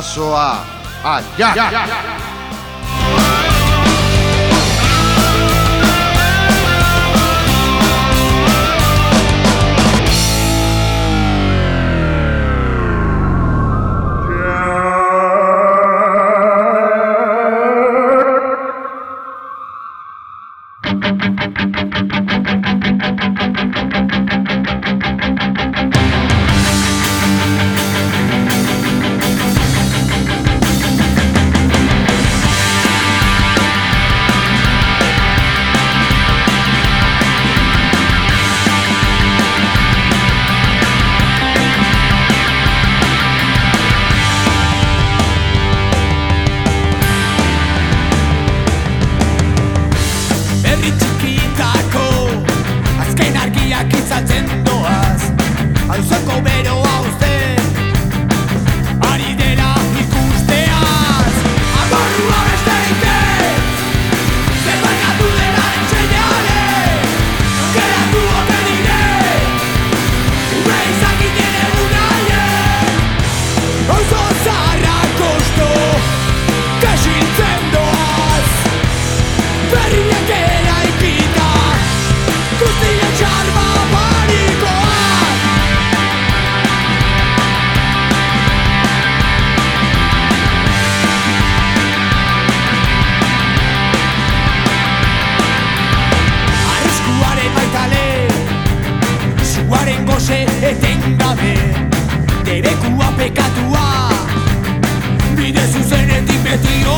说啊啊呀呀呀。Bidazoa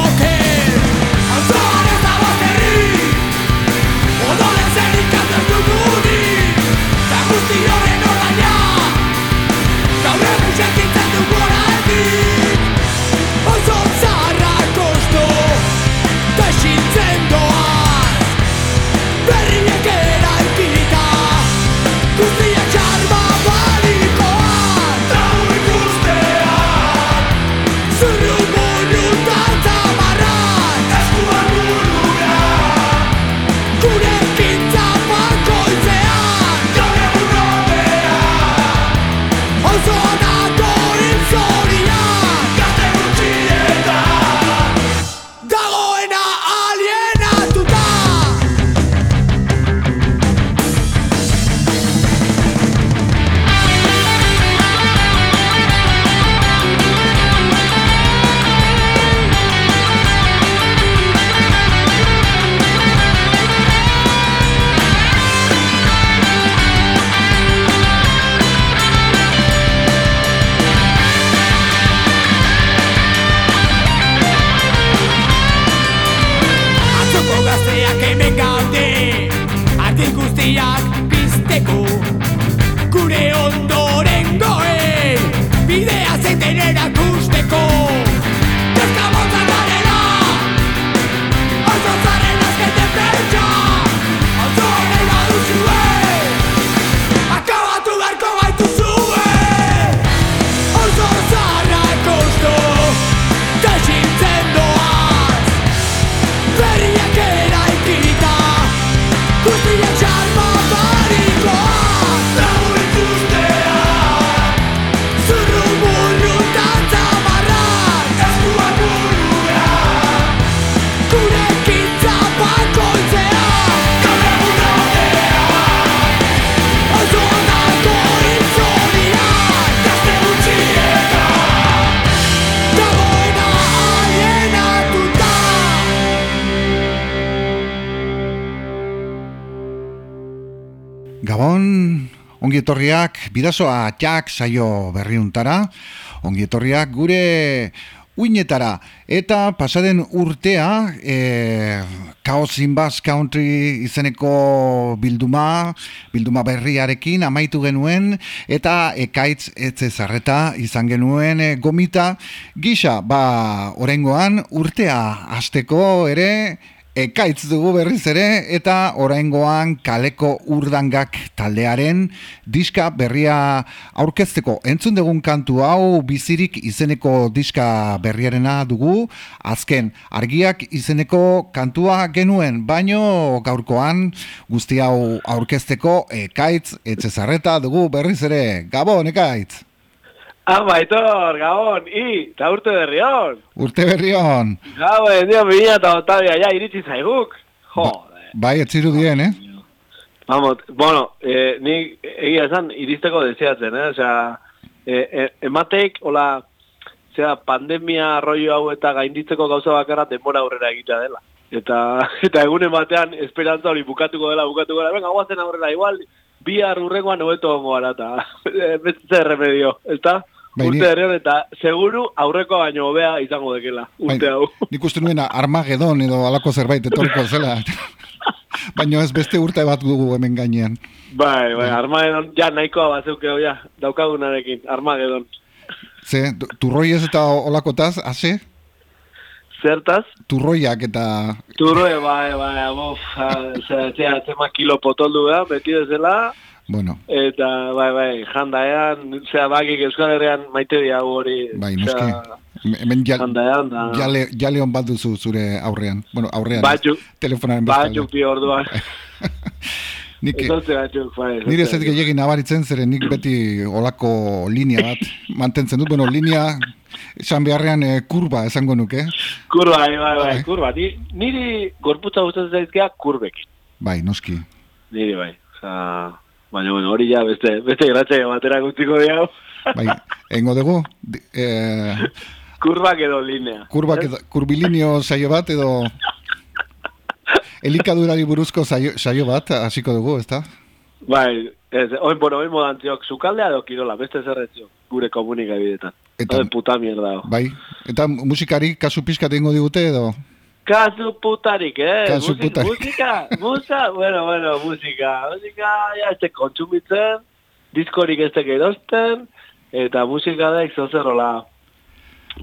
Aia! ongietorriak bidazoa txak saio berriuntara, ongietorriak gure uinetara. Eta pasaden urtea, e, Chaos in Bass Country izeneko bilduma, bilduma berriarekin amaitu genuen, eta ekaitz etze zarreta izan genuen e, gomita gisa, ba, orengoan urtea hasteko ere, Ekaitz dugu berriz ere eta oraingoan kaleko urdangak taldearen diska berria aurkezteko. Entzun dugun kantu hau bizirik izeneko diska berriarena dugu. Azken argiak izeneko kantua genuen, baino gaurkoan guzti hau aurkezteko ekaitz etxezarreta dugu berriz ere. Gabon, ekaitz! Ama, etor, gabon, i, eta urte berri hon. Urte berri hon. Gabon, dio, bina eta otabia, ja, iritsi zaiguk. Jo, ba, bai, etziru dien, eh? Vamos, bueno, eh, ni egia esan iristeko deseatzen, eh? Osea, eh, eh, emateik, hola, zera, pandemia arroio hau eta gainditzeko gauza bakarra denbora aurrera egitea dela. Eta, eta egun ematean, esperantza hori bukatuko dela, bukatuko dela, venga, guazen aurrera, igual, bi arrurrengoan hobeto gara, eta beste remedio, eta? Bai, urte ere, eta seguru aurreko baino hobea izango dekela, urte bai, hau. Nik uste nuen Armagedon edo alako zerbait etorko zela. Baina ez beste urte bat dugu hemen gainean. Bai, bai, Armagedon, ja nahikoa bat zeukeo, ja, daukagunarekin, Armagedon. Ze, turroi ez eta olakotaz, hase? Zertaz? Turroiak eta... Turroi, bai, bai, bof, zera, zema kilo potoldu, beti dezela, Bueno. Eta, bai, bai, jandaean, zera, bakik Euskal Herrian maite dia hori. Bai, noski. Hemen jal, jandaean, da. Jale, jale hon bat duzu zure aurrean. Bueno, aurrean. Batxuk. Telefonaren bezala. Batxuk bi orduan. nik, nire zetik egin nabaritzen, zeren nik beti olako linea bat mantentzen dut. Bueno, linea, esan beharrean eh, kurba esango nuke. Kurba, bai, bai, bai, kurba. Ni, niri gorputza gustatzen zaizkea kurbekin. Bai, noski. Niri, bai. Osa, Baina, bueno, hori ja, beste, beste gratxe batera gutiko diau. bai, engo dugu? Eh, kurbak edo linea. Kurbak edo, kurbilinio saio bat edo... Elikadurari buruzko saio, saio bat, hasiko dugu, ez da? Bai, ez, oin, bueno, oin modan ziok, zukaldea edo kirola, beste zerretzio, gure komunika bidetan. Eta, puta mierda. Bai, eta musikari kasu pizkat ingo digute edo? Kasu putarik, eh? Kasu Musik, putarik. Musika, musa, bueno, bueno, musika. Musika, ja, este kontsumitzen, diskorik ez teke erosten, eta musika da exozerrola.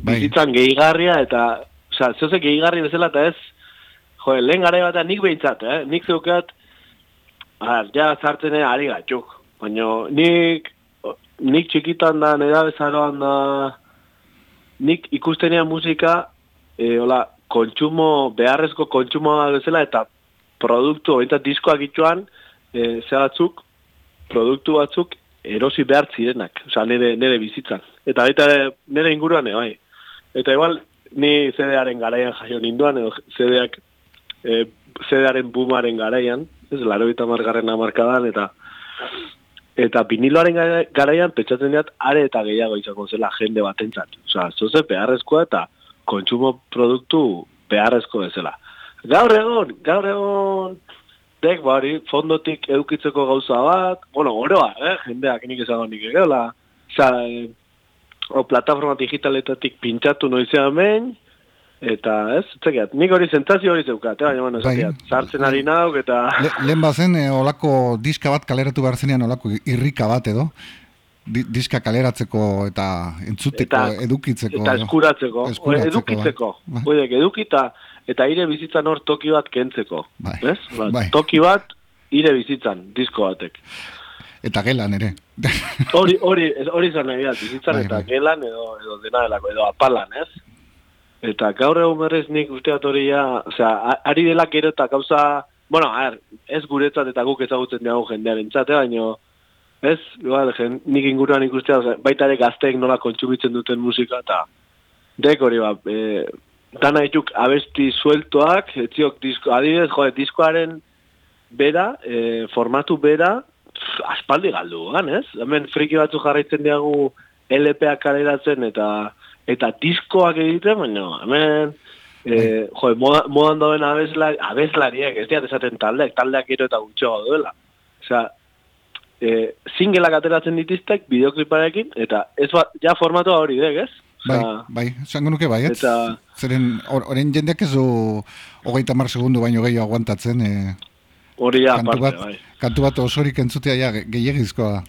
Bai. Bizitzan gehigarria, eta, oza, zoze gehigarri bezala, eta ez, jo, lehen gara bat, nik behintzat, eh? Nik zeukat, ar, ja, zartzen ari gatxuk. Baina, nik, nik txikitan da, nera bezaroan da, nik ikustenean musika, e, hola, kontsumo, beharrezko kontsumoa bezala, eta produktu, eta diskoak ituan, e, ze batzuk, produktu batzuk, erosi behar zirenak, oza, nire, nire bizitzan. Eta baita nire inguruan, e, bai. Eta igual, ni zedearen garaian jaio ninduan, edo zedeak, e, zedearen bumaren garaian, ez, laro eta margarren amarkadan, eta eta viniloaren garaian, petxatzen diat, are eta gehiago izango zela jende batentzat. Oza, zoze beharrezkoa eta kontsumo produktu beharrezko bezala. Gaur egon, gaur egon, dek bari, fondotik edukitzeko gauza bat, bueno, oroa, eh, jendeak nik ezago nik egola, Osa, eh, o plataforma digitaletatik pintxatu noizean behin, eta ez, txekiat, nik hori zentazio hori zeukat, eh, baina, bueno, bai, sartzen ari nauk, eta... Le, lehen bazen, eh, olako diska bat kaleratu behar zenean, olako irrika bat edo, diska kaleratzeko eta entzuteko, eta, edukitzeko. Eta eskuratzeko, eskuratzeko edukitzeko. Bai. bai. edukita eta ire bizitzan hor toki bat kentzeko. Bai. Ba, bai. Toki bat ire bizitzan, disko batek. Eta gelan ere. hori, hori, hori zan nahi bizitzan bai, eta bai. gelan edo, edo dena delako, edo apalan, ez? Eta gaur egun berrez nik usteat hori ja, osea, ari dela gero eta gauza, bueno, er, ez guretzat eta guk ezagutzen dugu jendearen txate, baino, Ez, igual, jen, nik inguruan ikustea, baita ere gazteek nola kontsumitzen duten musika, eta dek hori ba, e, dana dituk abesti sueltoak, etziok disko, adibidez, jode, diskoaren bera, e, formatu bera, pff, aspaldi galdu, gan, ez? Hemen friki batzu jarraitzen diagu LP-ak kaleratzen eta eta diskoak egiten, baina hemen... E, jo, modan doen abeslariek, ez diat esaten taldeak, taldeak gero eta gutxoa duela. Osea, e, singelak ateratzen ditiztek bideokliparekin, eta ez ba, ja formatoa hori dek, ez? Bai, bai, zango nuke bai, ez? Eta... Zeren, oren jendeak ez du hogeita mar segundu baino gehiago aguantatzen, e, hori ja, kantu bat, bai. Kantu bat osorik entzutea ja, gehiagizkoa.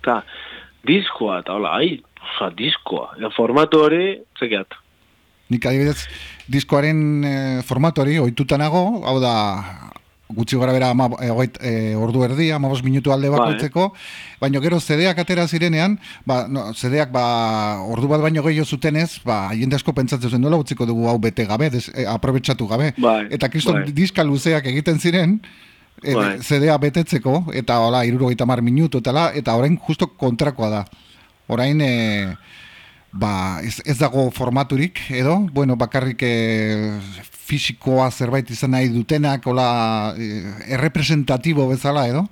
Eta, diskoa, eta hola, ai, oza, diskoa, ja, formatu hori, zekiat. Nik adibidez, diskoaren e, formatu hori, oitutanago, hau da, gutxi gara bera ama, e, e, ordu erdi, amabos minutu alde bai. bakoitzeko, baina gero zedeak atera zirenean, ba, no, zedeak ba, ordu bat baino gehiago zutenez, ba, jende asko pentsatzen zen nola utziko dugu hau bete gabe, des, e, aprobetsatu gabe. Bai, eta kriston bai. diska luzeak egiten ziren, e, bai. zedea betetzeko, eta hola, iruro mar minutu, eta, la, eta orain justo kontrakoa da. orain e, ba, ez, ez dago formaturik edo, bueno, bakarrik e, fisikoa zerbait izan nahi dutenak, hola, e, errepresentatibo bezala edo?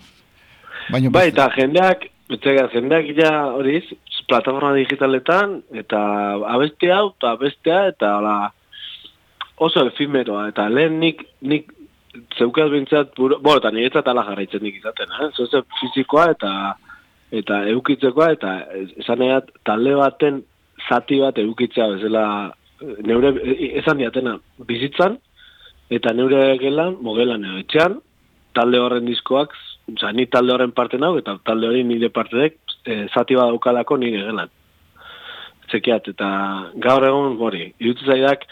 Baina, bai, eta jendeak, Betega, jendeak ja horiz, plataforma digitaletan, eta abeste hau, eta abestea, eta hola, oso efímeroa, eta lehen nik, nik zeukaz bintzat, buru, bo, eta niretzat ala jarraitzen nik izaten, eh? Zoze fizikoa eta eta eukitzekoa, eta esan talde baten zati bat eukitzea bezala, neure, esan diatena, bizitzan, eta neure gelan, mogelan etxean, talde horren diskoak, oza, ni talde horren parte nau, eta talde hori nire parte dek, e, zati bat daukalako nire gelan. Txekiat, eta gaur egun, hori, irutu zaidak,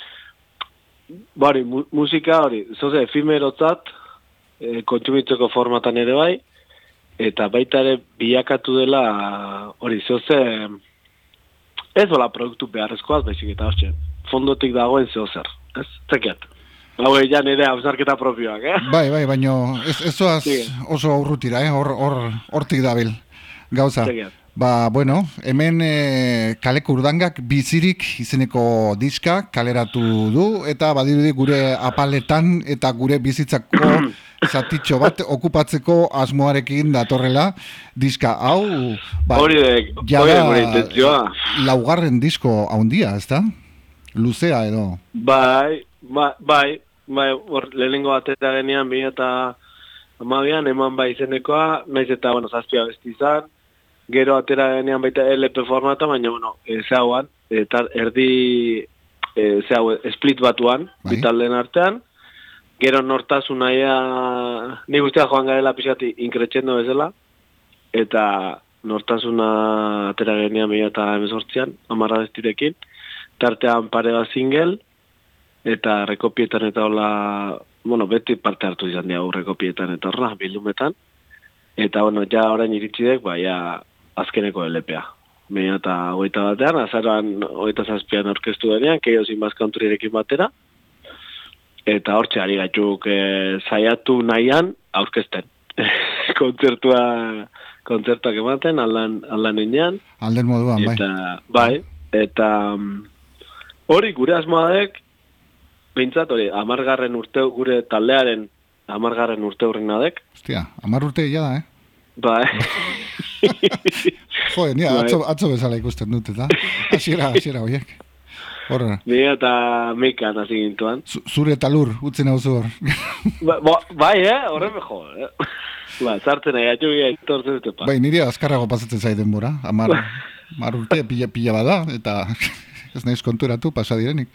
Bari, mu musika hori, zoze, efímerotzat, e, kontsumitzeko formatan ere bai, eta baita ere bilakatu dela, hori, zoze, ez dola produktu beharrezkoaz, baizik eta hori, fondotik dagoen zehozer, ez? Zekiat. Hau egin ere hausnarketa propioak, eh? Bai, bai, baino ez, ez oso aurrutira, eh? Hor, hor, hortik dabil, gauza. Zekiat. Ba, bueno, hemen e, kaleko urdangak bizirik izeneko diska kaleratu du, eta badirudi gure apaletan eta gure bizitzako zatitxo bat okupatzeko asmoarekin datorrela diska. Hau, ba, hori laugarren disko haundia, ez da? Luzea edo? Bai, bai, bai, bai, lehenengo ateta genean, bi eta amabian, eman bai izenekoa, naiz eta, bueno, zazpia bestizan, gero atera denean baita LP formata, baina, bueno, e, zehauan, eta erdi, e, zehau, split batuan, bai. bitalden artean, gero nortasun naia, ni guztia joan garela pixati inkretxendo bezala, eta nortasuna atera genean mila eta emezortzian, amarra bestirekin, tartean pare bat single, eta rekopietan eta hola, bueno, beti parte hartu izan dira rekopietan eta horra, bildumetan, eta bueno, ja orain iritsi dek, ba, ja, azkeneko LPA. Meina eta hogeita batean, azaroan hogeita zazpian orkestu denean, keio zinbaz kanturirekin batera, eta hortxe ari gaituk e, zaiatu nahian aurkezten. kontzertua, kontzertuak ematen, aldan, aldan inean. Alden moduan, bai. Eta, bai, eta mm, hori gure asmoadek, bintzat hori, amargarren urte, gure taldearen amargarren urte horren nadek. Ostia, amar urte ya da, eh? Bai. Joder, nia, bai. atzo, atzo bezala ikusten dut, eta asiera, asiera, oiek. Horra. Ni eta Mika nazi gintuan. Zure eta lur, utzen hau hor. ba, ba, bai, eh? Horre mejo, eh? Ba, zartzen nahi, atxu gira, itortzen dute pa. Bai, nire azkarrago pasatzen zaiden bora. Amar, mar urte pila, pila bada, eta ez nahiz konturatu, pasa direnik.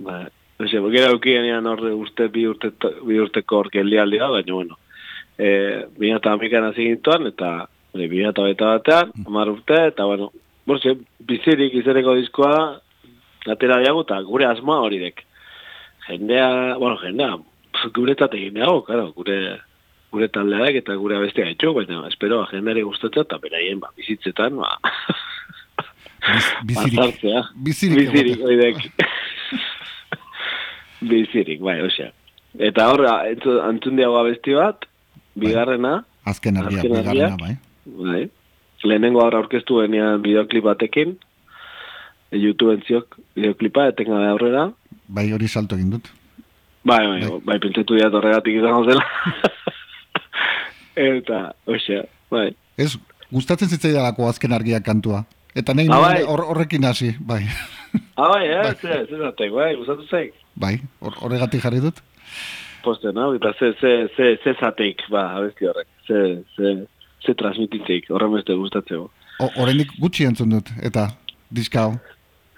Ba, Ose, bukera aukien ean horre uste bi, urte, bi urteko orke aldi baina bueno. E, Bina eta amikan hasi gintuan, eta Hori, bi eta baita batean, amar urte, eta bueno, bortxe, bizirik izaneko diskoa, atera diago, eta gure asmoa hori dek. Jendea, bueno, jendea, gure eta tegin diago, claro, gure, gure taldeak eta gure abestia etxo, baina, espero, jendeari gustatzen, eta beraien, ba, bizitzetan, ba, bizirik, bizirik, bizirik, dek. bizirik, bai, osea. Eta hor, antzun diago abesti bat. Bigarrena, Azken argia, bigarrena, bai. Bai. Lehenengo aurra aurkeztu benean bideoklip batekin. E YouTube entziok bideoklipa, etenga da aurrera. Bai hori salto egin dut. Bai, bai, bai, bai pentsatu dira torregatik izan zela. Eta, osea, bai. Ez, gustatzen zitzai dalako azken argia kantua. Eta nahi ah, bai. horrekin hasi, bai. Ah, bai, eh, bai. ez, ez, ez, bai, gustatu zaik. Bai, horregatik jarri dut. Poste, no? Eta ze, ze, ze, ze zateik, ba, abesti horrek. Ze, ze, ze transmititzeik, horren beste gustatzeko. Horrendik gutxi entzun dut, eta diska hau.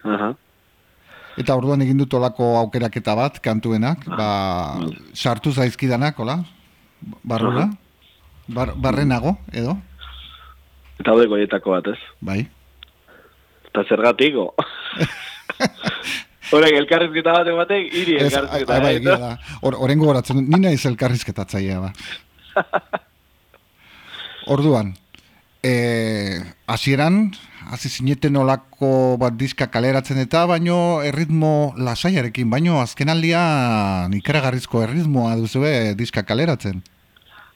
Aha. Eta orduan egin dut olako aukeraketa bat, kantuenak, ba, sartu zaizkidanak, hola? Barrura? Bar, barrenago, edo? Eta hau goietako bat, ez? Bai. Eta zergatiko. Horrek, elkarrizketa bat ematek, iri elkarrizketa. Bai, bai, bai, Horrengo horatzen, nina iz elkarrizketatzaia, ba. Orduan, eh, hasieran hasi zineten olako bat diska kaleratzen eta baino erritmo lasaiarekin, baino azkenaldia ikaragarrizko erritmoa duzu diska kaleratzen.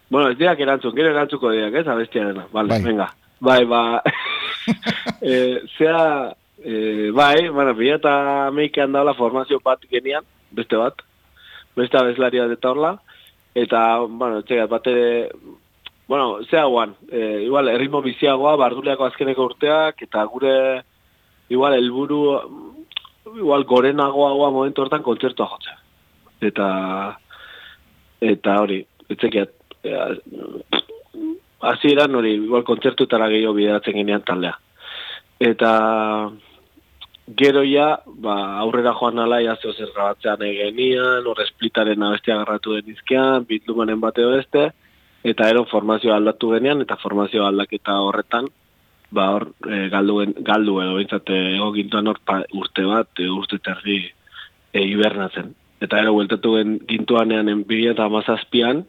Bueno, ez diak erantzun, gero erantzuko diak, ez, abestia dena. Vale, bai. venga. Bai, ba... e, zea, e, bai, bueno, bila eta meikean daula formazio bat genian, beste bat, beste abeslaria eta horla, eta, bueno, txegat, bat ere, bueno, zea guan, e, igual, erritmo biziagoa, barduleako azkeneko urteak, eta gure, igual, helburu igual, gorenagoa momentu hortan kontzertua jotzea. Eta, eta hori, etzekiat, hasi eran hori, igual kontzertutara gehiago bideratzen genean taldea. Eta gero ja, ba, aurrera joan nala, ja zeo zer grabatzean egenian, horre esplitaren abestia garratu denizkean, bitlumanen bateo beste, eta ero formazio aldatu genean, eta formazio aldaketa horretan, ba hor, e, galdu, galdu edo bintzate ego gintuan hor urte bat, e, urte terdi e, hibernatzen. Eta ero, gueltatu gintuanean en eta amazazpian,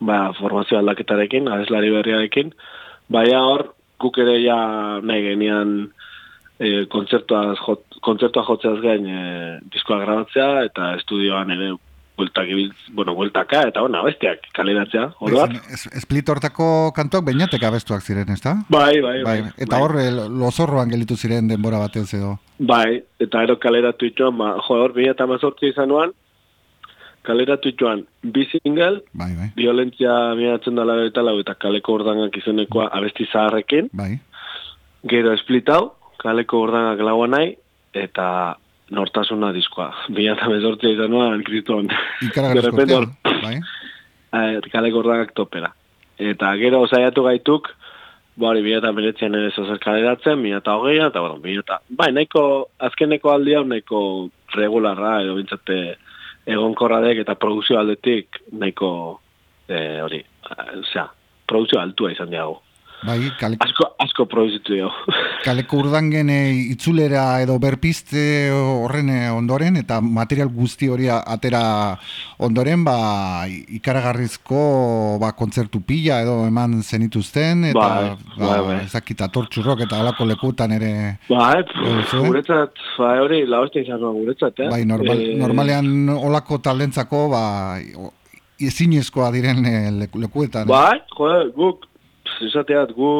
ba, formazio aldaketarekin, adeslari berriarekin, baina hor, guk ere ja nahi genian e, kontzertua, jot, kontzertua jotzeaz gain e, diskoa grabatzea, eta estudioan ere bueltak bueno, bueltaka, eta ona, bestiak kaleratzea, hor Esplit hortako kantuak bainatek abestuak ziren, ez da? Bai, bai, bai. bai. Eta hor, bai. lozorroan gelitu ziren denbora batez edo? Bai, eta ero kaleratu itxoan, ba, jo, hor, bine eta mazortzi izanuan, kaleratu itxoan, bi single, bai, bai. violentzia miratzen dala eta lau, eta kaleko ordanak izenekoa abesti zaharrekin, bai. gero esplitau, kaleko ordanak laua nahi, eta nortasuna diskoa. Bila eta bezortzea izan kristuan. Ikaragarrizko bai? Eh, kale gordagak topera. Eta gero osaiatu gaituk, bari, bila eta beretzen ere zozer kaleratzen, bila eta hogeia, eta bueno, bila eta... Bai, nahiko, azkeneko aldia, nahiko regularra, edo bintzate egonkorra dek, eta produzio aldetik, nahiko, eh, hori, eh, osea, produzio altua izan diago. Bai, kaleko, asko, asko proizitu jo. kaleko urdangen itzulera edo berpizte horren eh, ondoren, eta material guzti hori atera ondoren, ba, ikaragarrizko ba, kontzertu pila edo eman zenituzten, eta bai, ba, bai, bai. ezakita tortxurrok eta alako lekutan ere... Bai, guretzat, bai, hori, lauzte izan guretzat, eh? Bai, normal, e... normalean olako talentzako, ba, ezinezkoa diren eh, lekuetan. Bai, joe, guk, esateat gu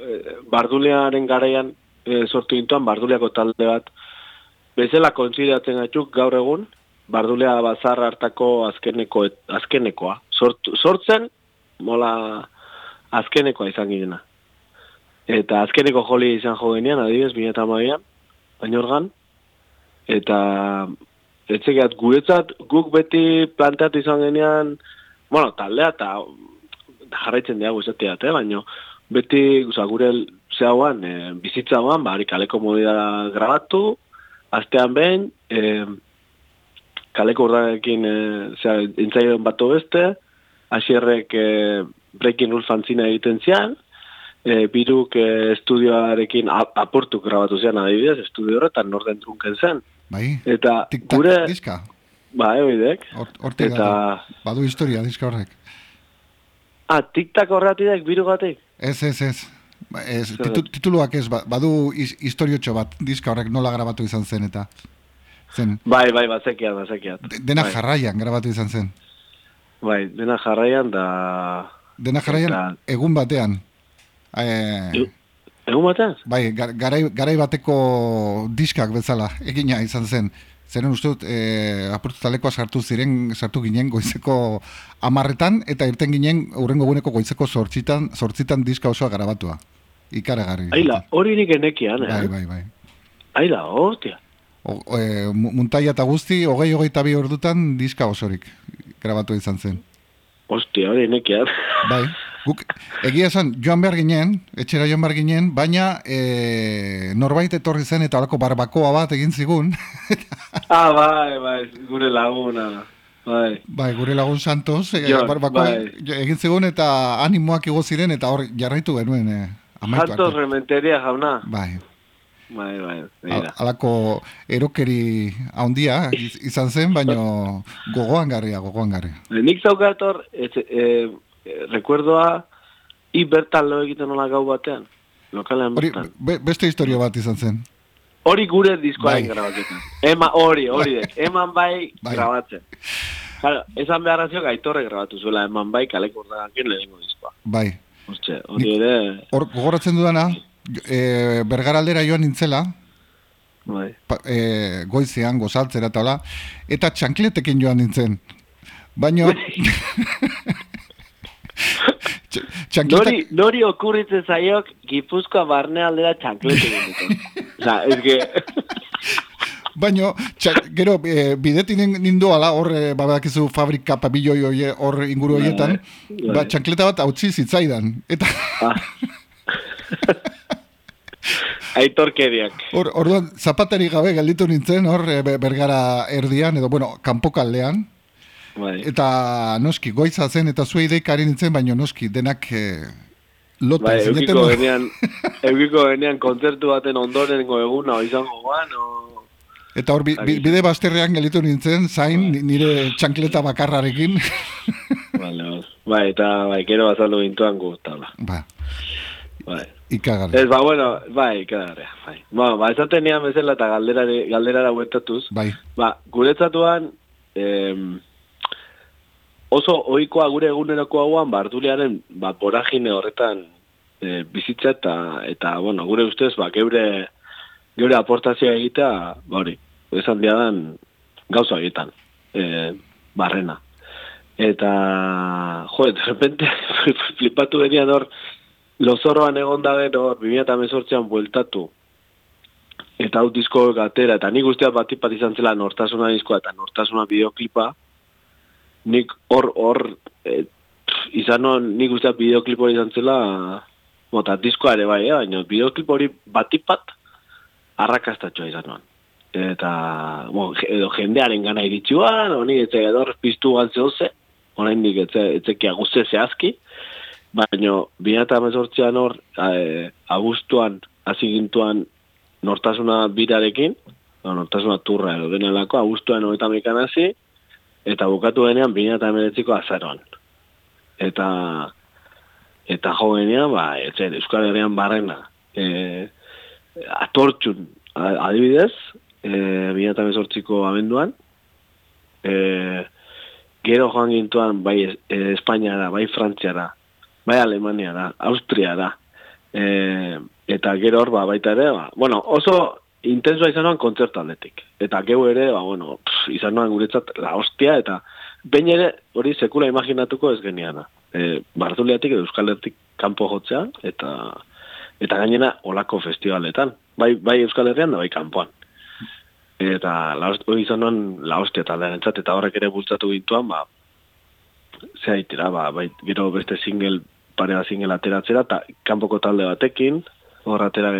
e, bardulearen garaian e, sortu intuan barduleako talde bat. Bezala kontsideratzen gaituk gaur egun bardulea bazar hartako azkeneko azkenekoa. Sortu, sortzen mola azkenekoa izan girena eta azkeneko joli izan jo genean adibidez bine eta maian baina organ. Eta etzegat guretzat guk beti planteatu izan genean bueno, taldea eta jarraitzen diago esatea, eh? baina beti usa, gure zehauan, e, bizitza hoan, ba, kaleko modida grabatu, astean behin, e, kaleko urdanekin e, zera, batu beste, asierrek e, breaking rule fanzina egiten zian, e, biruk e, estudioarekin aportu grabatu zian adibidez, estudio horretan norden trunken zen. Bai, eta gure... diska? Ba, eoidek. eta... badu historia diska horrek. Ah, tiktak horratidak biru batek? Ez, ez, ez. Ba, ez tituluak ez, ba, badu historiotxo bat, diska horrek nola grabatu izan zen eta... Zen. Bai, bai, bazekiat, bazekiat. dena bai. jarraian grabatu izan zen. Bai, dena jarraian da... Dena jarraian egun batean. E... Egun batean? Bai, garai, garai bateko diskak bezala egina izan zen. Zeren uste dut, e, apurtu talekoa sartu ziren, sartu ginen goizeko amarretan, eta irten ginen urrengo guneko goizeko sortzitan, sortzitan diska osoa garabatua. Ikaragarri. Aila, hori nik enekian, eh? Bai, bai, bai. Aila, hostia. E, muntaia eta guzti, hogei hogei tabi ordutan diska osorik grabatu izan zen. Hostia, hori enekian. Bai. Guk, egia esan, joan behar ginen, etxera joan behar ginen, baina e, norbait etorri zen eta alako barbakoa bat egin zigun. ah, bai, bai, gure laguna. Bai. bai, gure lagun Santos, e, barbakoa bai. egin zigun eta animoak igo ziren eta hor jarraitu genuen. E, Santos rementeria jauna. Bai. Bai, bai, Al, alako erokeri haundia izan zen, baina gogoan garria, gogoan garria. Nik zaukator, et, e, recuerdoa i bertan lo egiten nola gau batean. Lokalean hori, beste historia bat izan zen. Hori gure diskoaren bai. grabatzen. Ema hori, hori bai. Eman bai, bai. grabatzen. Claro, esan beharrazio gaitorre grabatu zuela eman bai kaleko urdagankin lehenko diskoa. Bai. Hortxe, hori ere... Hor, gogoratzen dudana, e, bergaraldera joan nintzela, Bai. pa, e, goizean, gozaltzera eta hola, eta txankletekin joan nintzen. Baino... Tx- txankletak... Nori, nori okurritzen zaiok Gipuzkoa barne aldera genituen. Osa, ez que... Baino, txak, gero, e, bidetin nindu ala, hor, e, badakizu fabrika pabilloi hoie, hor inguru horietan, bai. ba, txankleta bat hautsi zitzaidan. Eta Ah. Aitorkeriak. hor, orduan, zapateri gabe gelditu nintzen, hor, be- bergara erdian, edo, bueno, kanpokaldean, Bai. eta noski, goiza zen, eta zuei deikari nintzen, baino noski, denak e, lota Bai, zineten, eukiko genean, eukiko genean kontzertu baten ondorengo eguna izango guan, o... Eta hor, bi, bi- bide bazterrean gelditu nintzen, zain, ni- nire txankleta bakarrarekin. Vale, bai. bai, eta bai, gero bazaldu gintuan guztala. ba, Bai. ikagarri. Ez, ba, bueno, bai, ikagarria, bai. Bueno, ba, esaten nian bezala eta galderari, galderara bueltatuz, Bai, ba, guretzatuan, em, oso ohikoa gure eguneroko hauan, barduliaren, ba, boragine horretan e, bizitza eta, eta, bueno, gure ustez, ba, geure, geure aportazioa egitea, ba, hori, esan diadan gauza egiten, e, barrena. Eta, jo, de repente, flipatu genian hor, lozorroan egon da gero, 2018an bueltatu, eta hau disko gatera, eta nik usteat bat izan zela nortasuna diskoa eta nortasuna bideoklipa, nik hor, hor, e, izan non, nik usteat bideoklip hori izan zela, mota, diskoa ere bai, eh, baina bideoklip hori bat ipat arrakastatxoa izan non. Eta, bo, edo jendearen gana iritsuan, honi etze edor piztu galtze hoze, orain nik etze, etzekia guzti zehazki, baina bina eta mezortzean hor, e, abuztuan, hasi gintuan nortasuna birarekin, no, nortasuna turra edo denelako, abuztuan hogeita mekan hasi, eta bukatu denean bina eta emeretziko azaroan. Eta, eta jo genean, ba, etzen, Euskal Herrian barrena, e, atortxun, adibidez, e, bina eta emezortziko abenduan, e, gero joan gintuan bai e, Espainiara, bai Frantziara, bai Alemaniara, Austriara, e, eta gero hor ba, baita ere, ba, bueno, oso intensoa izan noan kontzertu aldetik. Eta geu ere, ba, bueno, pff, izan noan guretzat la hostia, eta behin ere hori sekula imaginatuko ez geniana. E, Barduliatik edo Euskal Herritik kanpo jotzea, eta eta gainera olako festivaletan. Bai, bai Euskal Herrian da bai kanpoan. Eta la hori izan noan la hostia entzat, eta horrek ere bultzatu gintuan, ba, zea itira, ba, bai, gero beste single, pare bat single ateratzera, eta kanpoko talde batekin, hor atera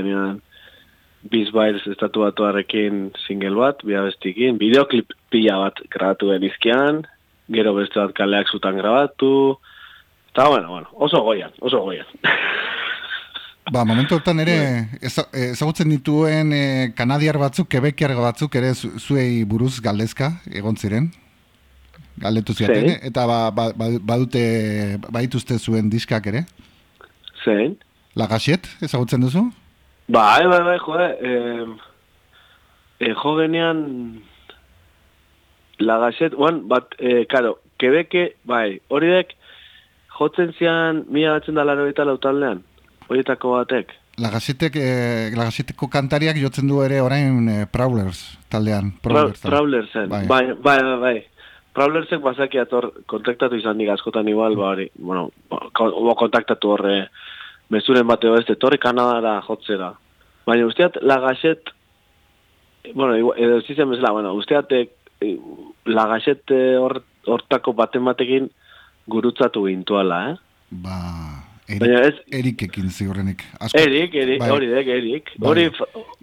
Biles estatu batuarekin single bat, biabestikin, bideoklip pila bat grabatu genizkian, gero beste bat kaleak zutan grabatu, eta bueno, bueno, oso goian, oso goian. ba, momentu hortan ere eza- ezagutzen dituen e, kanadiar batzuk, kebekiar batzuk ere zu- zuei buruz galdezka egon ziren. Galdetu ziaten, Zein? eta ba, ba, ba, badute, baituzte zuen diskak ere. Zein? Lagaxet, ezagutzen duzu? Bai, bai, bai, jode, eh, eh, jo genean lagaset, oan, bat, eh, karo, kebeke, bai, hori dek, jotzen zian mila batzen da laro eta lautaldean, horietako batek. Lagaxetek, e, Lagaxeteko kantariak jotzen du ere orain e, Prowlers taldean. Prowlers, taldean. Prowlersen, Bai. bai, bai, bai, bai. Prowlersek bazaki ator kontaktatu izan nik askotan igual, ba hori, bueno, ba, bo kontaktatu horre mezuren bateo ez, etorri Kanadara jotzera. Baina usteat lagaset, bueno, edo zizen bezala, bueno, usteat lagaset eh, hor, hortako baten batekin gurutzatu gintuala, eh? Ba, Baina Erik, ez, Erikekin ziurrenik. Asko, Erik, Erik, Bai. hori dek, Erik. Bai. Hori,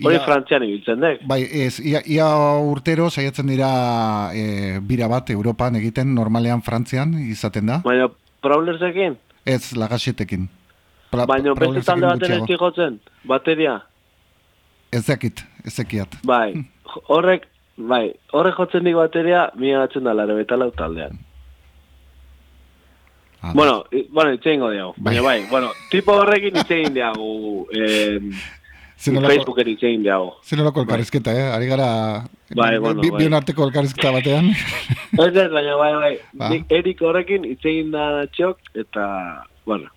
hori Ia- frantzian ibiltzen dek. Bai, ez, ia, ia urtero saiatzen dira e, bira bat Europan egiten, normalean Frantzian izaten da. Baina Prowlersekin? Ez, lagaxetekin. Pra- Baina beste talde baten eski jotzen, bateria. Ez dakit, ez dakiat. Bai, horrek, bai, horrek jotzen dik bateria, mila batzen da laro eta lau taldean. Ah, Bueno, i- bueno, itxeingo diago. Bai. Baina bai, bueno, tipo horrekin itxein diago, eh, zenolako, Facebooken itxein diago. zenolako elkarrizketa, eh? Ari gara Bai, bueno, bi, bai. bion arteko elkarrizketa batean. Ez ez, baina bai, bai, Ba. nik Erik horrekin itxein da txok, eta, bueno,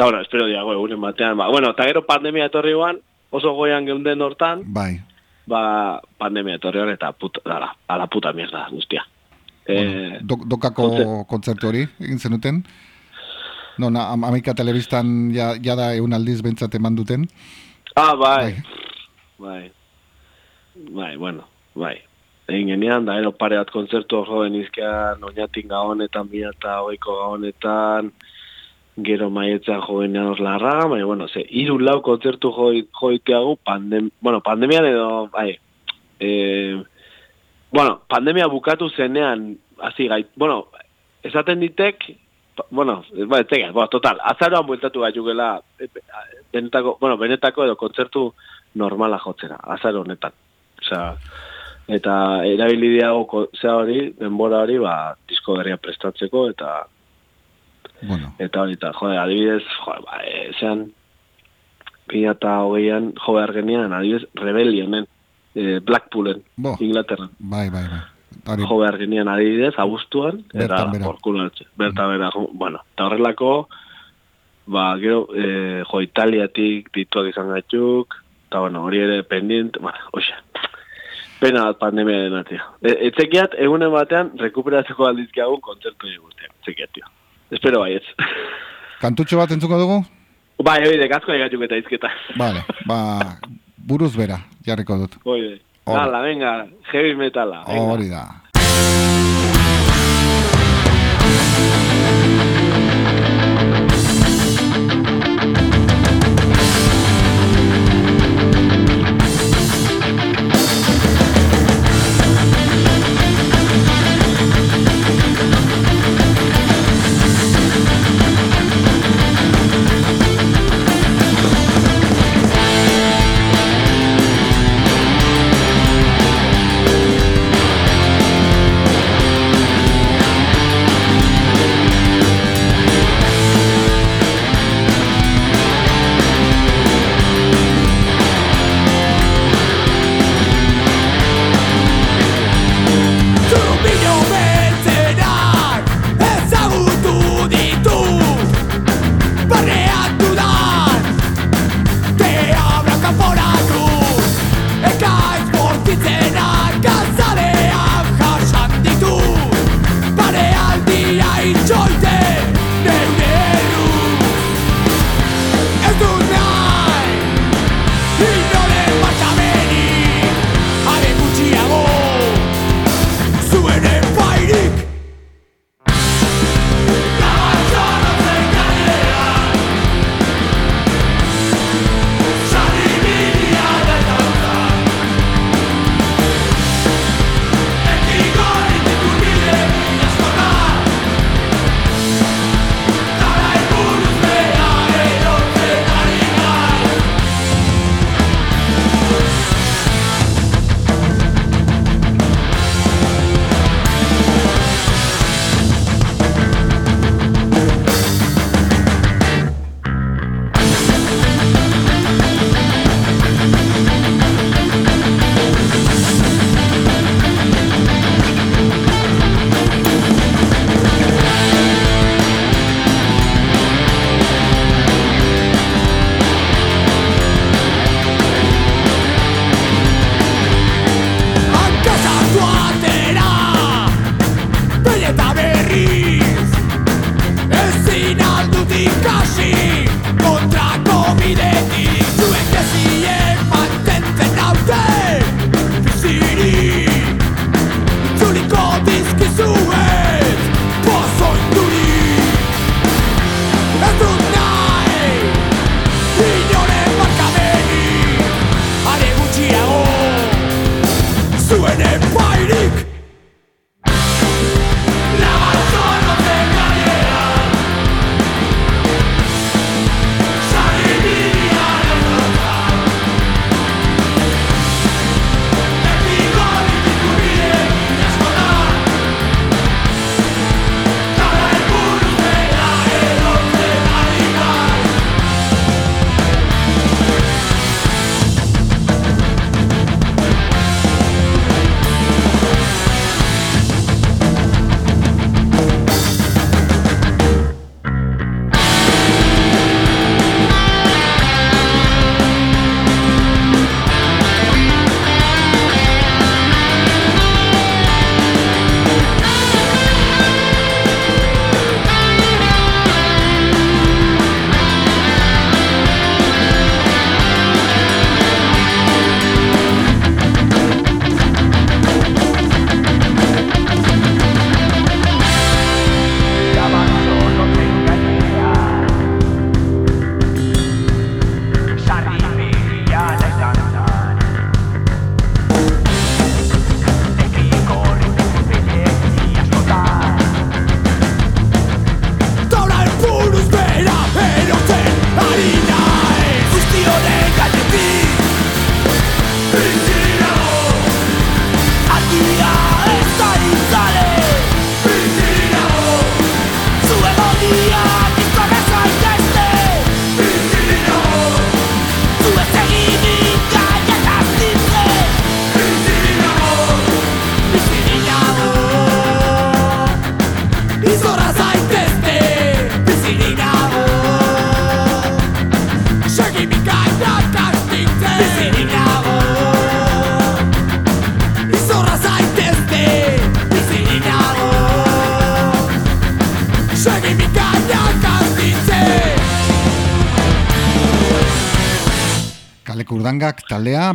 Eta bueno, espero diago egunen batean. Ba, bueno, eta gero pandemia etorri guan, oso goian geunden hortan. Bai. Ba, pandemia etorri guan eta puta, ala, ala puta mierda, guztia. Bueno, eh, do, dokako kontzertu hori, egin zenuten? No, na, Amerika Telebistan ja, ja da egun aldiz bentsat eman duten. Ah, bai. Bai. Bai, bueno, bai. Egin genean, da, ero pare bat kontzertu hori joven izkean, oinatik gaonetan, bila eta oiko gaonetan, gero maietzen jovenean hor larra, baina, bueno, ze, iru lau kontzertu joiteagu, pandem, bueno, pandemia edo, bai, e, bueno, pandemia bukatu zenean, hasi gait, bueno, esaten ditek, bueno, ba, etxega, bueno, total, azaroan bueltatu gaiugela, e, benetako, bueno, benetako edo kontzertu normala jotzera, azaro honetan. Osea, eta erabilideago zea hori, denbora hori, ba, disko berria prestatzeko, eta Bueno. Eta hori, eta, jode, adibidez, jode, ba, ezean, pina eta hogeian, jode argenian, adibidez, rebelionen, eh, Blackpoolen, Bo. Inglaterra. Bai, bai, bai. Hori... Jode argenian adibidez, abuztuan, eta porkulo berta bera, bueno, eta horrelako, ba, gero, eh, jo, italiatik dituak izan gaituk, eta, bueno, hori ere pendient, ba, oxa, pena bat pandemia dena, tio. E, etzekiat, egunen batean, rekuperatzeko aldizkiagun kontzertu eguztean, etzekiat, tio. Espero baietz. Kantutxo bat entzuko dugu? Bai, hori, dekazko egatuk eta izketa. Vale, ba, buruz bera, jarriko dut. Hori, hala, venga, heavy metala. Hori da.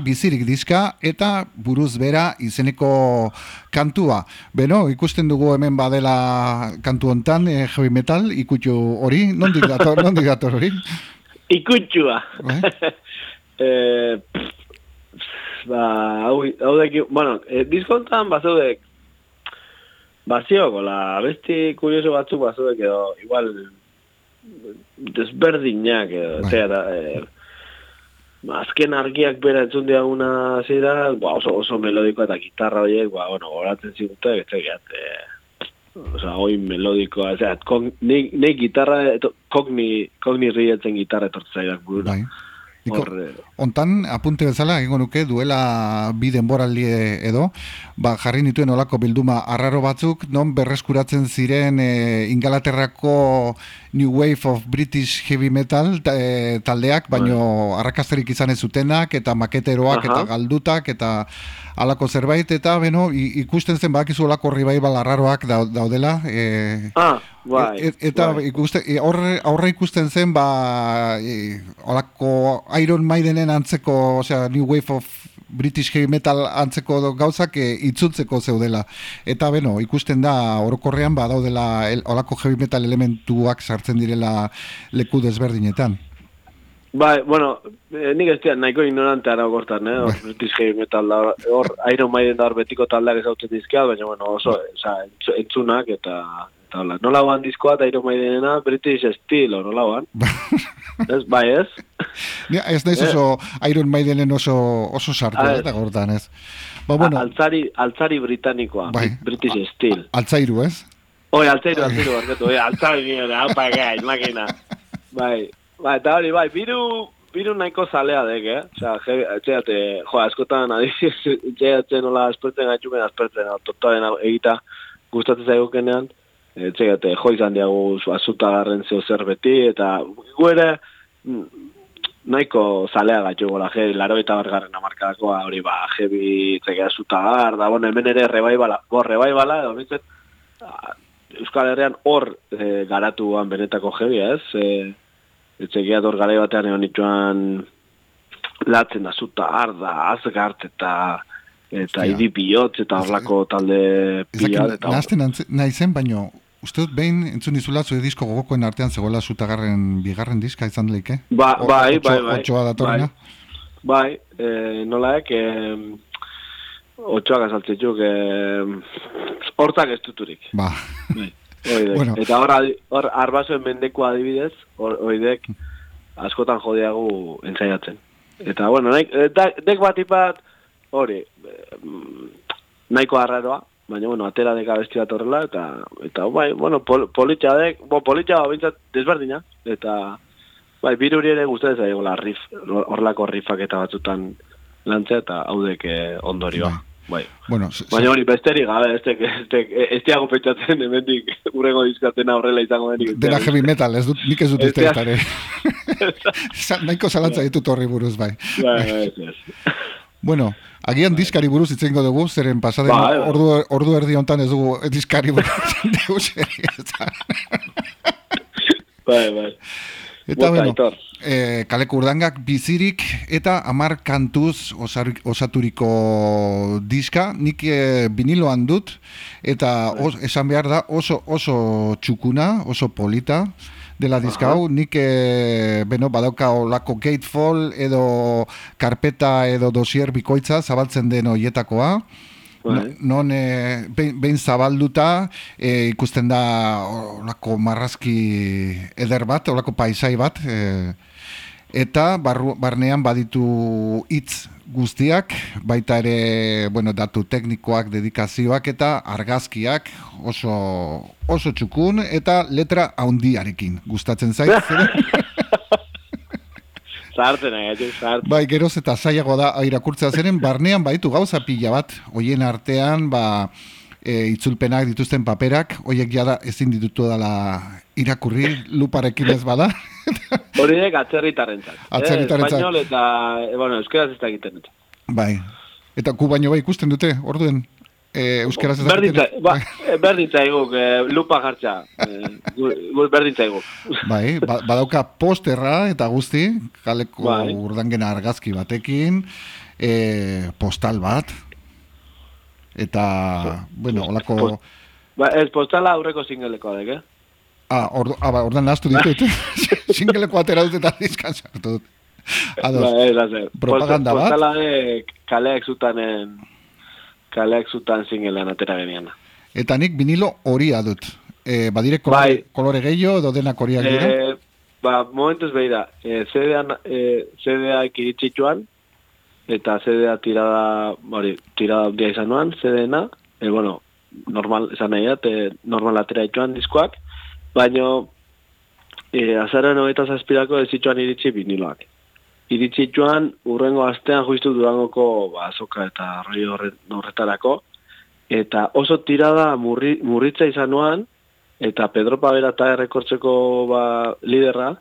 Bizirik diska eta buruz bera izeneko kantua. Beno, ikusten dugu hemen badela kantu hontan e, heavy metal, ikutxu hori, nondik dator, nondik dator hori? Ikutxua. Bai. eh, ba, hau, hau deki, bueno, eh, diskontan bazaudek, bazioko, la besti kurioso batzuk bazaudek edo, igual, desberdinak edo, bai. zera, eh, azken argiak bera entzun diaguna zira, ba, oso, oso melodiko eta gitarra horiek, ba, bueno, horatzen zigute, ez egiat, e, oza, hoi melodikoa, ez egiat, ne, gitarra, kogni, kogni rietzen gitarra etortzaidak burura. Bai. Iko, ontan, apunte bezala, egon nuke, duela bi denboraldi edo, ba, jarri nituen olako bilduma arraro batzuk, non berreskuratzen ziren e, Ingalaterrako New Wave of British Heavy Metal e, taldeak, baino bai. arrakasterik izan ez zutenak, eta maketeroak, eta galdutak, eta alako zerbait, eta beno, ikusten zen bakizu olako revival arraroak daudela. E, ah, bai, e, eta bai. ikusten, e, aurre ikusten zen, ba, e, olako Iron Maidenen antzeko, osea, New Wave of British Heavy Metal antzeko gauzak e, itzultzeko zeudela. Eta beno, ikusten da orokorrean ba daudela olako heavy metal elementuak sartzen direla leku desberdinetan. Bai, bueno, eh, nik ez dian nahiko ignorante ara gortan, eh? Bai. British Heavy Metal da, hor Iron Maiden da hor betiko taldeak ezautzen dizkia, baina bueno, oso, oza, entzunak eta eta hola. Nola guan diskoa eta Iron Maidenena British Steel, nola guan? ez, bai ez? Ja, ez naiz oso eh? Iron Maidenen oso, oso sartu, ah, eta gortan ez. Ba, bueno. altzari, altzari britanikoa, bai. British Steel. Altzairu, ez? Oi, altzairu, altzairu, altzairu, altzairu, nire, hau pagai, makina. Bai, Ba, eta hori, bai, biru, biru nahiko zalea dek, eh? Osa, etxeate, jo, askotan, adiz, etxeate nola aspertzen gaitxuken aspertzen, totoaren egita gustatzen zaigukenean, etxeate, jo izan diagu azuta garren zeo zer beti, eta guere, mm, nahiko zalea gaitu gola, je, laro eta bargarren amarkakoa, hori, ba, jebi, txeke azuta gar, da, bon, hemen ere rebaibala, bo, rebaibala, edo, bintzet, Euskal Herrian hor e, garatuan benetako jebi, ez? E, etxegia dor gara batean egon nituan latzen da zuta arda, azgart eta eta idi bihotz eta horlako talde pila. Eta Nazten nahi zen, baino, uste dut behin entzun izula zure disko gogokoen artean zegoela zutagarren bigarren diska izan leike? Ba, bai, bai, bai. Otsoa datorina? Bai, bai e, nolaek, e, otsoak azaltzetuk, e, hortzak ez duturik. Ba. Bueno. Eta hor, hor arbasoen mendeko adibidez, hor, oidek askotan jodeagu entzaiatzen. Eta, bueno, nahi, eh, dek bat ipat, hori, mm, nahiko arraroa, baina, bueno, atera deka besti bat horrela, eta, eta bai, bueno, pol, politxa dek, bo, politxa bintzat desberdina, eta, bai, biruri ere guztetzen zaigola, rif, horlako rifak eta batzutan lantzea, eta hau deke eh, ondorioa. Bai. Bai. Bueno, Baina hori besteri gabe, ez tek, ez tek, ez tiago petxatzen emendik urrengo dizkatzen aurrela izango denik. Dena heavy metal, ez dut, nik ez dut uste etare. Naiko zalantza ditut horri buruz, bai. Bai, bai, bai. Bueno, agian bai. diskari buruz itzengo dugu, zeren pasaden bai, bai. ordu, ordu erdi hontan ez dugu diskari buruz dugu Bai, bai. Eta bueno, e, kaleko urdangak bizirik eta amar kantuz osaturiko diska, nik e, biniloan dut, eta os, esan behar da oso, oso txukuna, oso polita, dela diska hau, nik e, beno, badauka olako gatefall edo karpeta edo dosier bikoitza zabaltzen den oietakoa, Bai. non e, behin zabalduta e, ikusten da olako marrazki eder bat, olako paisai bat e, eta barru, barnean baditu hitz guztiak, baita ere bueno, datu teknikoak, dedikazioak eta argazkiak oso, oso txukun eta letra haundiarekin gustatzen zait. Zartzen, eh, zartzen. Bai, geroz eta zaiago da irakurtzea zeren, barnean baitu gauza pila bat, hoien artean, ba, e, itzulpenak dituzten paperak, hoiek jada ezin ditutu dela irakurri luparekin ez bada. Horiek atzerritaren zat. Atzerritaren zat. Espainol eta, e, bueno, euskeraz ez da egiten dut. Bai. Eta ku baino bai ikusten dute, orduen? Eh, euskaraz ez Berdintza, ba, eh, berdintza eguk, eh, lupa jartza. Eh, gu- berdintza eguk. Bai, ba, badauka posterra eta guzti, kaleko Bai. urdangen argazki batekin, e, postal bat, eta, bueno, olako... Ba, ez, postala aurreko zingeleko adek, eh? Ah, ordu, ah, ba, ordan nastu ditut. Singeleko atera dut eta dizkan sartu dut. Ados, Ba, ez, ez, ez. propaganda Post- bat. Postala de kaleak zutanen, kaleak zutan zingelean atera genian. eta nik vinilo horia dut. E, badire kolore, Bai. kolore gehiago, edo denak horiak dira? Eh, ba, momentuz behira, eh, CD-a, eh, CD-a iritsi joan, eta CD-a tirada, hori, tirada handia izan nuan, CD-ena, eh, bueno, normal, esan nahi dat, eh, normal atera joan diskoak, baino, eh, azaren hogeita zazpirako ez zituan iritsi viniloak. Iritsi joan, urrengo astean juistu durangoko ba, azoka eta roi horre- horretarako, eta oso tirada murri, murritza izan nuan, eta Pedro Pavera eta errekortzeko ba, liderra,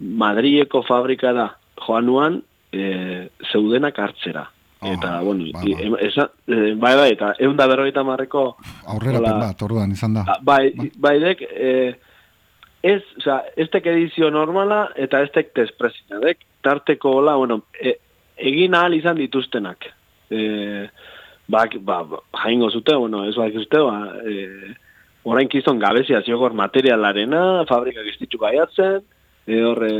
Madrileko fabrikara joan nuan, e, zeudenak hartzera. Ah, eta, bueno, ba, i- ba. em- esa, e, bai, bai, eta egun da berrogeita marreko, Aurrera bat, orduan izan da. bai, Ba. bai dek, e, ez, oza, ez tek edizio normala, eta ez tek desprezina, dek, tarteko hola, bueno, e, egin ahal izan dituztenak. E, ba, ba, jaingo zute, bueno, ez bak zute, ba, e, orain kizton gabezia ziogor materialarena, fabrikak ez ditu gaiatzen, e, horre,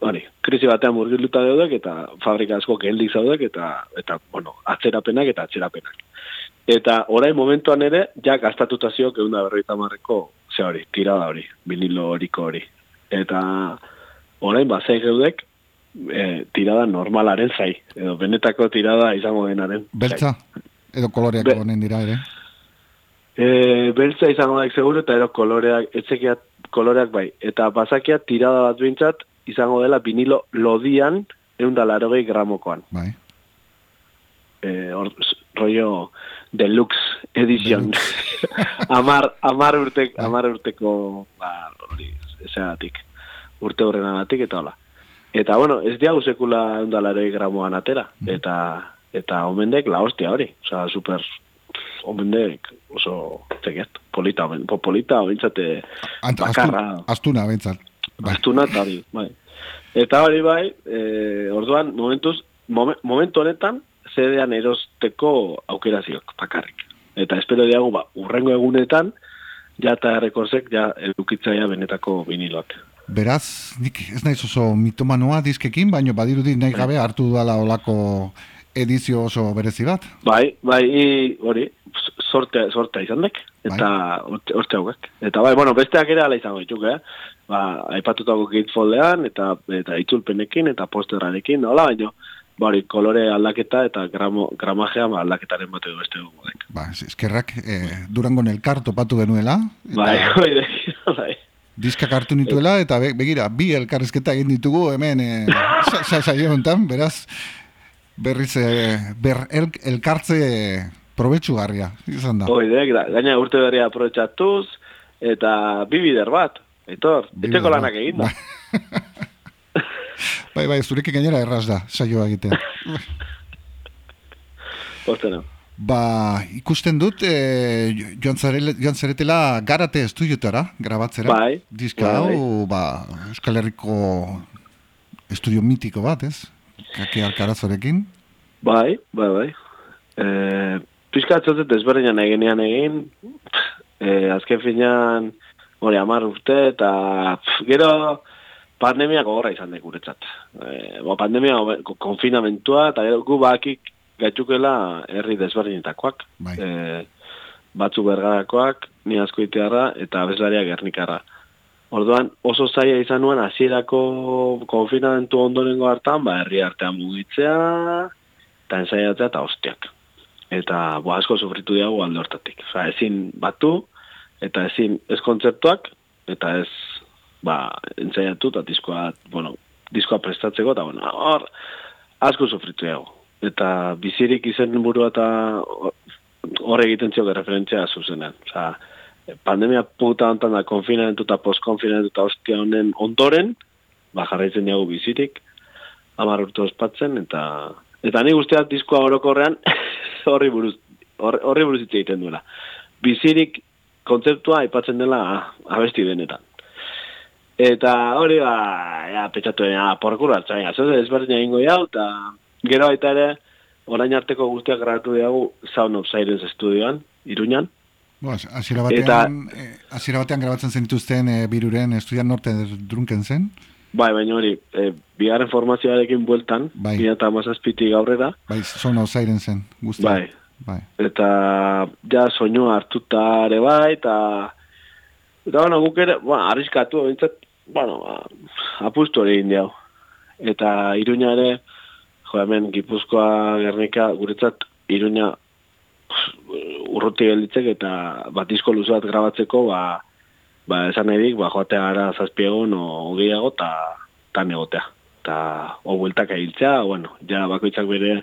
hori, krisi batean murgilduta daudek, eta fabrika asko geldik zaudek, eta, eta, bueno, atzerapenak eta atzerapenak. Eta orain momentuan ere, ja gastatuta ziok egun da berroita marreko, ze hori, tirada hori, vinilo horiko hori. Eta orain bazai geudek, e, tirada normalaren zai, edo benetako tirada izango denaren. zai. Beltza? Edo koloreak Be- honen dira ere? E, beltza izango daik seguru, eta ero koloreak, etzekiat koloreak bai. Eta bazakia tirada bat bintzat, izango dela vinilo lodian, egun da larogei gramokoan. Bai. eh, or, rollo deluxe edition. amar, amar, urte, amar urteko, ba, hori, esatik, urte horrenagatik eta hola. Eta, bueno, ez diagu sekula eundalarei gramoan atera. Eta, eta omendek la hostia hori. Osa, super, omendek oso, teget, polita, omen, po- polita, omentzate, bakarra. astu, astuna bentsat. Bai. Astuna eta hori, bai. Eta hori bai, e, orduan, momentuz, momen, momentu honetan, zedean erosteko aukera ziok, bakarrik. Eta espero diago, ba, urrengo egunetan, ja eta errekorzek, ja, edukitzaia benetako viniloak. Beraz, nik ez naiz oso mitomanoa diskekin, baino badirudi nahi gabe hartu dudala olako edizio oso berezi bat. Bai, bai, hori, sorte, sortea izan dek, eta horte, horte haukak. Eta bai, bueno, besteak ere ala izango dituk, eh? Ba, aipatutako gatefoldean, eta, eta itzulpenekin, eta posterrarekin, hola, baino, bari, kolore aldaketa eta gramo, gramajea ba, aldaketaren bat edo beste dugu. Ba, eskerrak, eh, durangon elkar topatu genuela. eta Bai, hoi bai. Diskak hartu nituela, eta be- begira, bi elkarrizketa egin ditugu hemen e, sa, sa, saio honetan, beraz, berriz e, ber, el, elkartze probetxugarria, izan da. Hoi da, gaina urte berria aprobetxatuz, eta bi bider bat, Aitor, Bi etxeko lanak egin da. Bai, bai, zurekin gainera erraz da, saioa egitea. Postena. Ba, ikusten dut, e, joan, zarele, joan zaretela garate estudiotara, grabatzera. Bai, Diska bai. hau, ba, Euskal Herriko estudio mitiko bat, ez? Kake alkarazorekin. Bai, bai, bai. E, Piskatzotet ezberdinan egenean egin, e, azken finean, hori amar urte, eta pff, gero pandemia gogorra izan dek guretzat. E, ba, pandemia konfinamentua, eta gu bakik gaitukela herri desberdinetakoak. Bai. E, batzu bergarakoak, ni asko itearra, eta abeslaria gernikarra. Orduan oso zaila izan nuen hasierako konfinamentu ondorengo hartan, ba herri artean mugitzea eta ensaiatzea eta ostiak. Eta bo asko sufritu diago alde hortatik. Osea, ezin batu eta ezin ez kontzertuak eta ez ba ensaiatu eta diskoa, bueno, diskoa prestatzeko eta bueno, hor asko sufritu diago. Eta bizirik izen burua eta hor egiten ziok referentzia zuzenean. Osea, pandemia puta hontan da konfinamentu eta postkonfinamentu eta ostia honen ondoren, ba jarraitzen diagu bizirik, hamar urte ospatzen, eta eta ni guztiak diskoa orokorrean horri buruz horri buruz egiten duela. Bizirik kontzeptua aipatzen dela abesti denetan. Eta hori ba, ja, petxatu dena, porkuru hartzen, ja, zoze ezberdin egingo jau, eta gero baita ere, orain arteko guztiak grabatu dugu Sound of Sirens estudioan, Iruñan. Boaz, azira batean, eta, eh, batean grabatzen zenituzten e, biruren estudian norte drunken zen? Bai, baina hori, e, bigarren formazioarekin bueltan, bai. eta mazazpiti gaurrera. Bai, Sound of Sirens zen, guztiak. Bai. bai. Eta, ja, soinu hartuta ere bai, eta... Eta, bueno, guk ere, bueno, arriskatu, bintzat, bueno, ba, apustu hori indiau. Eta iruña ere, jo, hemen, Gipuzkoa, Gernika, guretzat, iruña urruti gelditzek, eta bat disko luzuat grabatzeko, ba, ba, esan nahi dik, ba, joatea gara zazpiegon, o gehiago, eta ta negotea. Eta, o bueltak ahiltzea, bueno, ja, bakoitzak bere,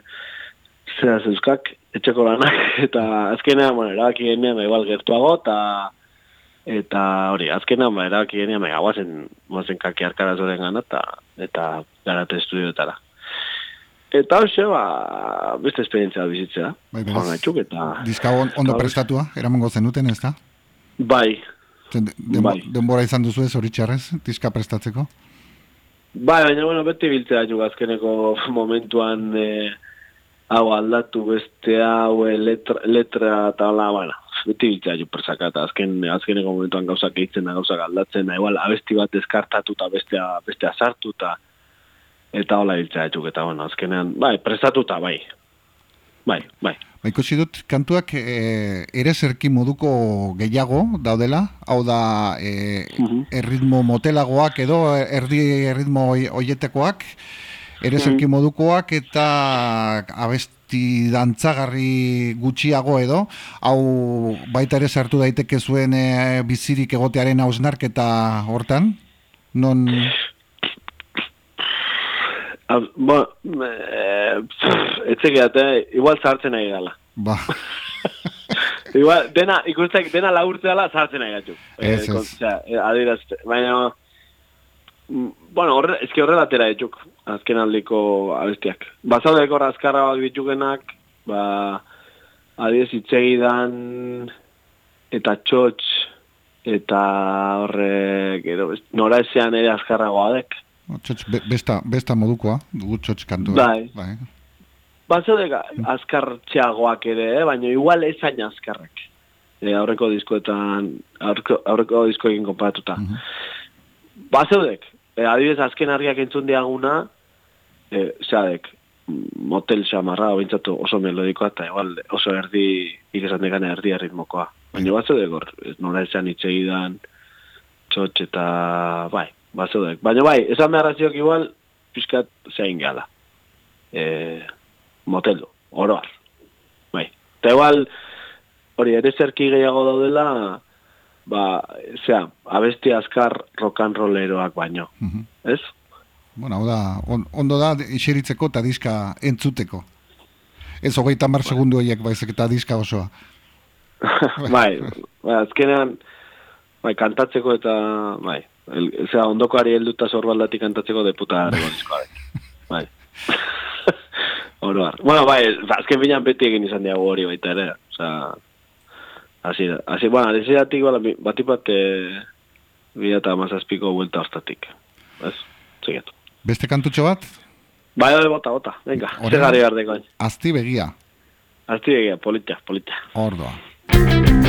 zera zeuzkak, etxeko lanak, eta azkenean, bueno, erabaki genean, igual gertuago, eta eta hori, azkenan ba, erabaki genean, mega, guazen, guazen kaki arkara zoren gana, eta, eta garate estudioetara. Eta hoxe, ba, beste esperientzia bizitzea. Bai, beraz, eta... Dizka ondo prestatua, eramango zenuten, ez da? Bai. Den, den, bai. Denbora izan duzu ez hori txarrez, dizka prestatzeko? Bai, baina, bueno, beti biltzea juk azkeneko momentuan eh, hau aldatu beste hau letra, letra eta hola, bueno, beti biltzea jo persaka, eta azken, azkeneko momentuan gauzak eitzen da, gauzak aldatzen da, igual, abesti bat deskartatu eta bestea, bestea sartu eta eta hola biltzea etxuk, eta bueno, azkenean, bai, prestatuta, bai, bai, bai. Ba, ikusi dut, kantuak e, ere zerki moduko gehiago daudela, hau da e, erritmo motelagoak edo erdi erritmo oietekoak, ere zerki modukoak eta abesti dantzagarri gutxiago edo, hau baita ere sartu daiteke zuen e, bizirik egotearen hausnarketa hortan? Non... Ba, e, igual zartzen nahi gala. Ba. igual, dena, ikustek, dena laurtzea la zartzen nahi gatu. Ez, ez. E, baina, Mm, bueno, horre, ezki horre latera etxuk, azken aldiko abestiak. Bazaudeko razkarra bat bitugenak, ba, adiez itsegidan, eta txotx, eta horre, gero, nora ezean ere azkarra goadek. Txotx, besta, besta modukoa, dugu txotx kantu. Bai. bai. Bazaudeko azkartxeagoak ere, eh? baina igual ezain azkarrak. E, aurreko diskoetan, aurreko, aurreko diskoekin konparatuta. Uh Bazeudek, e, adibidez azken argiak entzun diaguna, e, zeadek, motel xamarra, bintzatu oso melodikoa, eta igual oso erdi, ikesan degan erdi erritmokoa. Baina bat zedek hor, nola esan itxegidan, txotx eta, bai, bat zedek. Baina bai, esan behar aziok igual, pixkat zein gala. E, moteldo, oroar. Bai. Eta igual, hori, ere zerki gehiago daudela, ba, zera, abesti azkar rokanroleroak baino, mm ez? Bueno, da, on, ondo da iseritzeko eta diska entzuteko. Ez hogeita mar segundu horiek baizik eta diska osoa. bai, bai, azkenean, bai, kantatzeko eta, bai, el, zera, ondoko ari helduta zorbaldatik kantatzeko deputa arrego diskoa. bai. Oroar. Bueno, bai, azken binean beti egin izan diago hori baita ere. Osa, Así, así, bueno, así ya te la batipat eh vida ta más aspico vuelta ostatik. ¿Ves? Sigueto. Beste kantutxo bat? Bai, bai, bota, bota. Venga, se gari coño. Asti begia. Asti begia, polita, polita. Ordoa.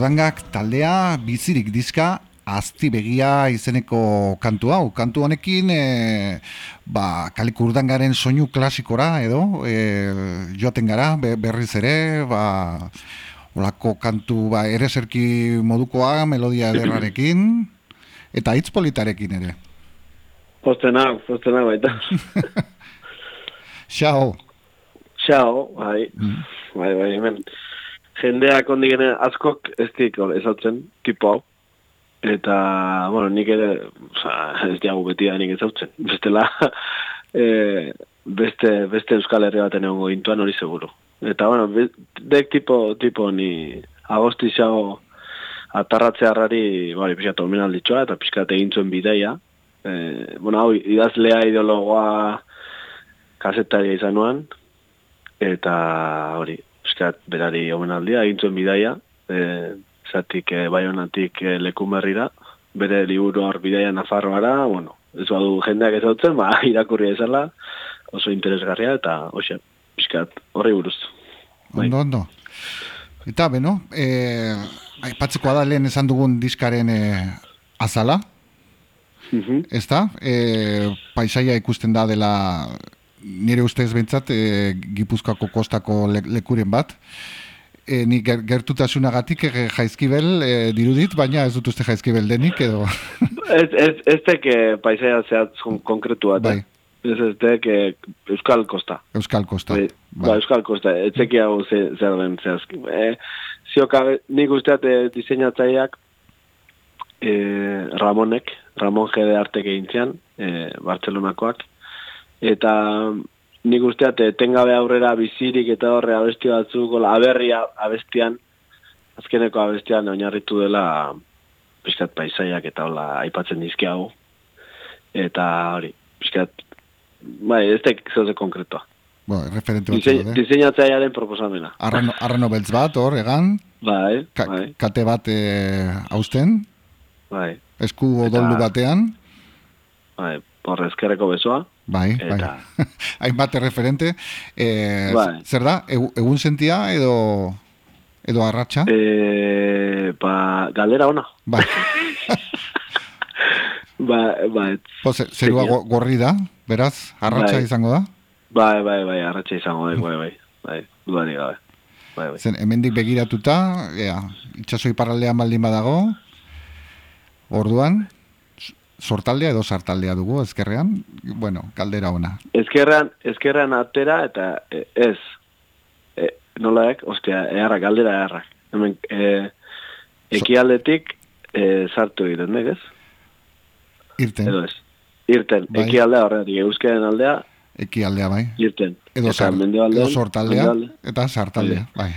Kalekurdangak taldea bizirik dizka azti begia izeneko kantu hau. Kantu honekin e, ba, kalekurdangaren soinu klasikora edo e, joaten gara berriz ere ba, olako kantu ba, ere zerki modukoa melodia ederrarekin eta hitz politarekin ere. Postenak, postenak baita. Xao. Xao, bai. Mm. Bai, bai, hemen jendeak ondigene askok ez dik ezautzen, tipo hau. Eta, bueno, nik ere, oza, ez diagu beti da nik ezautzen. Bestela, e, beste, beste Euskal Herri baten egongo intuan hori seguro. Eta, bueno, dek tipo, tipo ni agosti xago atarratze harrari, bari, pixkat omen eta pixkat egin zuen bidaia. E, bueno, hau, idazlea ideologoa kasetaria izan nuan, eta hori, eskat berari omenaldia, egintzuen bidaia, e, zatik e, baionatik e, lekumerrira, bere liburu hor bidaia nafarroara, bueno, ez badu jendeak ez hautzen, ba, irakurri ezala, oso interesgarria, eta, hoxe, eskat, horri buruz. Bai. Ondo, ondo. Eta, beno, e, aipatzeko da lehen esan dugun diskaren e, azala, mm -hmm. ez da? E, paisaia ikusten da dela nire ustez bentsat e, Gipuzkoako kostako lekuren bat. E, ni ger, gertutasunagatik e, jaizkibel e, dirudit, baina ez dut uste jaizkibel denik edo... ez, ez, ez teke paisaia zehatz konkretu bat. Bai. Ez ez teke Euskal Kosta. Euskal Kosta. Bai, bai. Ba, Euskal Kosta. Ez teki hau zer den zehazki. E, zioka, nik usteat e, diseinatzaileak e, Ramonek, Ramon Gede Artek egin zian, e, Bartzelonakoak, eta nik usteat etengabe aurrera bizirik eta horre abesti batzuk, aberria abestian, azkeneko abestian oinarritu dela pizkat paisaiak eta hola aipatzen dizki hau. Eta hori, pizkat, bai, ez tek zeuze konkretoa. Bo, referente bat Dise, eh? Diseinatzaiaren proposamena. Arrano, arrano beltz bat, hor, egan? Bai, bai. Kate bat e, hausten? Bai. Esku odoldu batean? Bai, por ezkerreko besoa. Bai, bai. Eta... bai. Hainbat referente. Eh, bai. Zer da, egun sentia edo edo arratsa? Eh, ba, galera ona. Bai. ba, ba, pues, zerua gorri da, beraz, arratsa bai. izango da? Bai, bai, bai, arratsa izango da, bai, bai. Bai, dudari gabe. Bai, bai. Zen, hemendik begiratuta, ea, itxaso iparraldean baldin badago, orduan, sortaldea edo sartaldea dugu ezkerrean, bueno, kaldera ona. Ezkerrean, ezkerrean atera eta e, ez. E, nolaek, ostia, eharra, kaldera eharra. Hemen, e, ekialdetik e, sartu egiten, ez? Irten. Edo ez. Irten, bai. ekialdea horretik, euskaren aldea. Ekialdea, bai. Irten. Edo, sar, edo sortaldea, eta sartaldea, bai.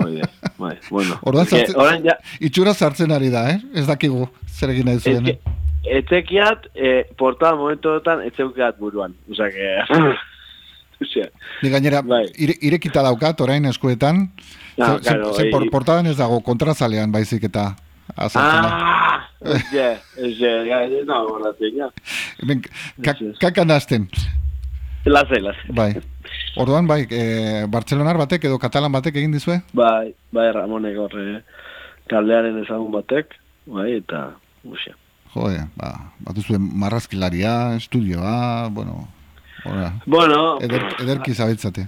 Oide, bai, bueno. Orduan sartzen, ja... itxura sartzen ari da, eh? Ez dakigu, zer egin nahi zuen. Etzekiat, e, portada momentoetan, etzeukiat buruan. Osa, que... Ni gainera, bai. ire, irekita daukat, orain eskuetan, no, ze, claro, ze, por, portadan ez dago kontrazalean baizik eta azaltzen Ah, ez ez ez no, borratzen, ja. Ben, kakan azten. Laze, laze. Bai. Orduan, bai, e, Bartzelonar batek edo Katalan batek egin dizue? Bai, bai, Ramonek horre, kaldearen ezagun batek, bai, eta, usia. Jode, ba, bat marrazkilaria, estudioa, bueno, ora, bueno, eder, ederki zabetzate.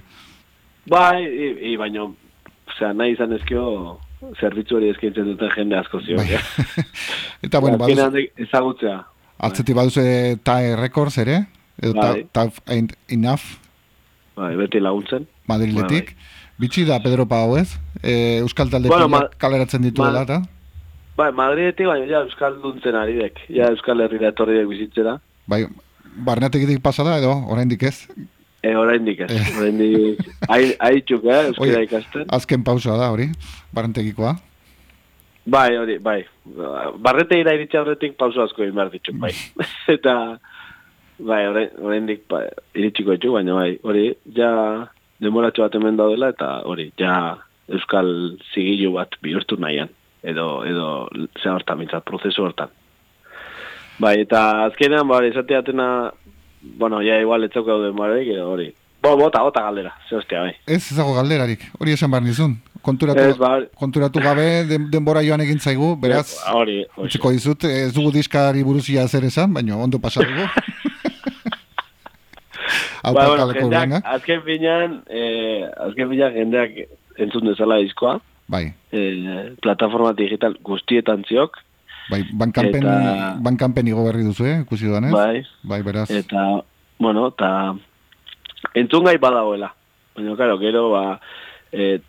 Bai, i, i baino, osea, nahi izan ezkio, zerbitzu hori eskaintzen duten jende asko zio. Bai. Eta, bueno, ba, baduz... Ezagutzea. Altzeti baduz TAE Records ere? Edo bai. Tough Ain't Enough? Bai, beti laguntzen. Madriletik. Bai, bai. Bitxi da Pedro Pau ez? E, Euskal talde bueno, ma... kaleratzen ditu dela, eta? Bai, Madridetik, baina ja Euskal duntzen ari dek. Ja Euskal Herriera etorri dek bizitzera. Bai, barneatek idik pasada edo, oraindik ez? E, oraindik ez. Eh. Oraindik, hai txuk, eh, Euskara ikasten. Azken pausa da, hori, barnetekikoa. Bai, hori, bai. Barrete ira iritsi aurretik pausa asko egin behar ditxuk, bai. Eta, bai, oraindik ba, iritsiko etxuk, baina bai, hori, ja demoratxo bat hemen daudela, eta hori, ja Euskal zigilu bat bihurtu nahian edo edo ze hortan mitzat, prozesu hortan. Bai, eta azkenean, bai, esatea atena, bueno, ja igual etzoko daude marek, edo hori. Bo, bota, bota galdera, ze hostia, bai. Ez ezago galderarik, hori esan bar nizun. konturatu, ba, konturatu gabe denbora joan egin zaigu, beraz, hori, utziko dizut, ez dugu diskari buruzia zer esan, baina ondo pasatugu. ba, bueno, jendeak, azken finean, eh, azken finean jendeak entzun dezala diskoa. Bai. Eh, plataforma digital guztietan ziok. Bai, bankanpen, eta, bankanpen igo berri duzu, eh, ikusi duan, Bai. Bai, beraz. Eta, bueno, eta entzun gai badagoela. Baina, karo, gero, ba, e,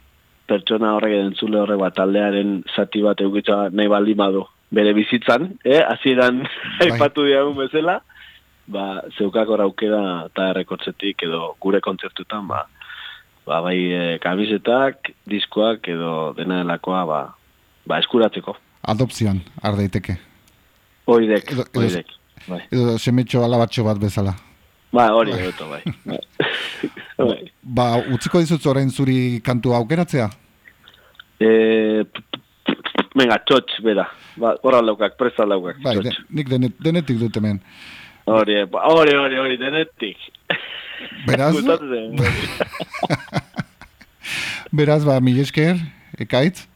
pertsona horrek entzule horrek bat taldearen zati bat eukitza nahi baldi badu bere bizitzan, eh? Hasieran bai. aipatu diagun bezala, ba, zeukako raukera eta errekortzetik edo gure kontzertutan, ba, ba bai e, kamisetak, diskoak edo dena delakoa, ba, ba eskuratzeko. Adopzioan, ardeiteke. Oidek, edo, oidek. Bai. Edo semetxo alabatxo bat bezala. Ba, hori bai. edo, bai. bai. Ba, utziko dizut orain zuri kantu aukeratzea? E, Venga, txotx, bera. Ba, horra laukak, presta laukak. Bai, de, nik denet, denetik dut hemen. Hori, hori, hori, hori, denetik. Beraz? Beraz, ba, mil esker, ekaitz?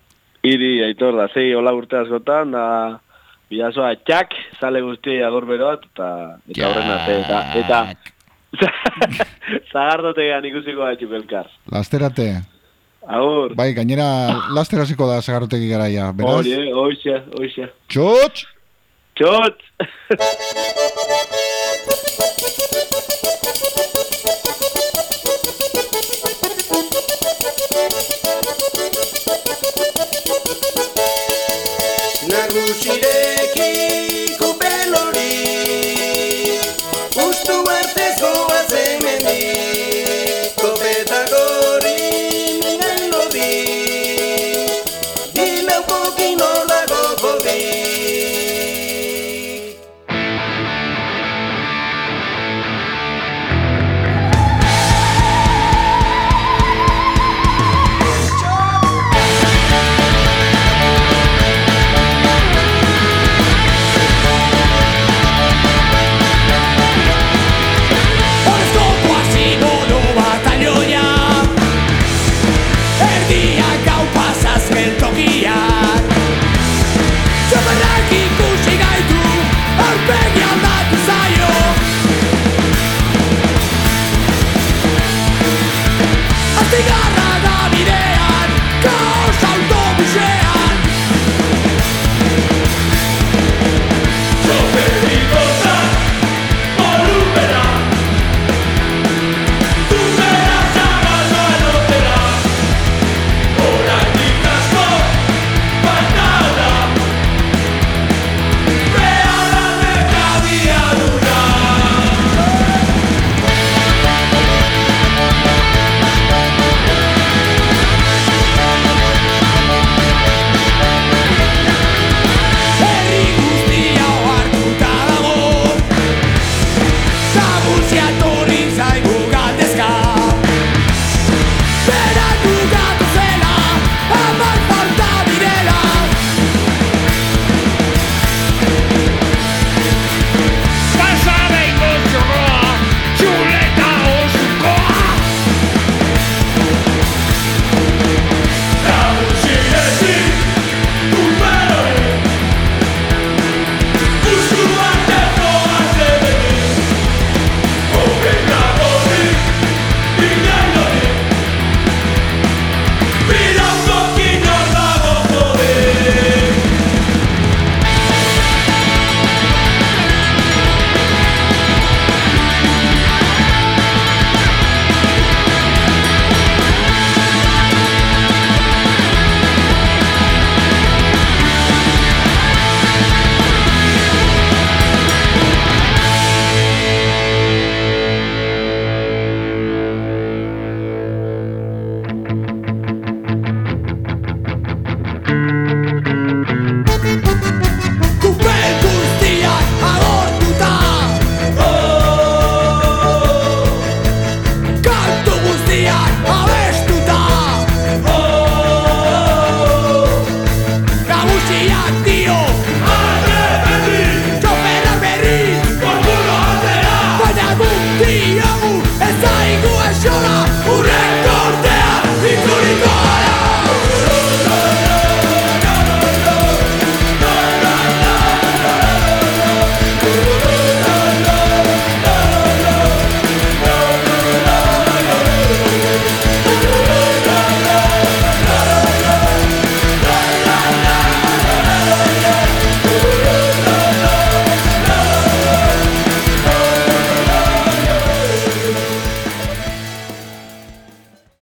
Iri, aitor, da, zei, hola urte askotan, da, bidazoa, txak, sale guzti agur berot, eta, eta horren arte, eta, eta, zagardote ikusiko da txipelkar. Lasterate. Agur. Bai, gainera, lasteraziko da zagarroteki garaia, beraz? Hori, eh, oixa, oixa. Txotx! Txotx! Chile.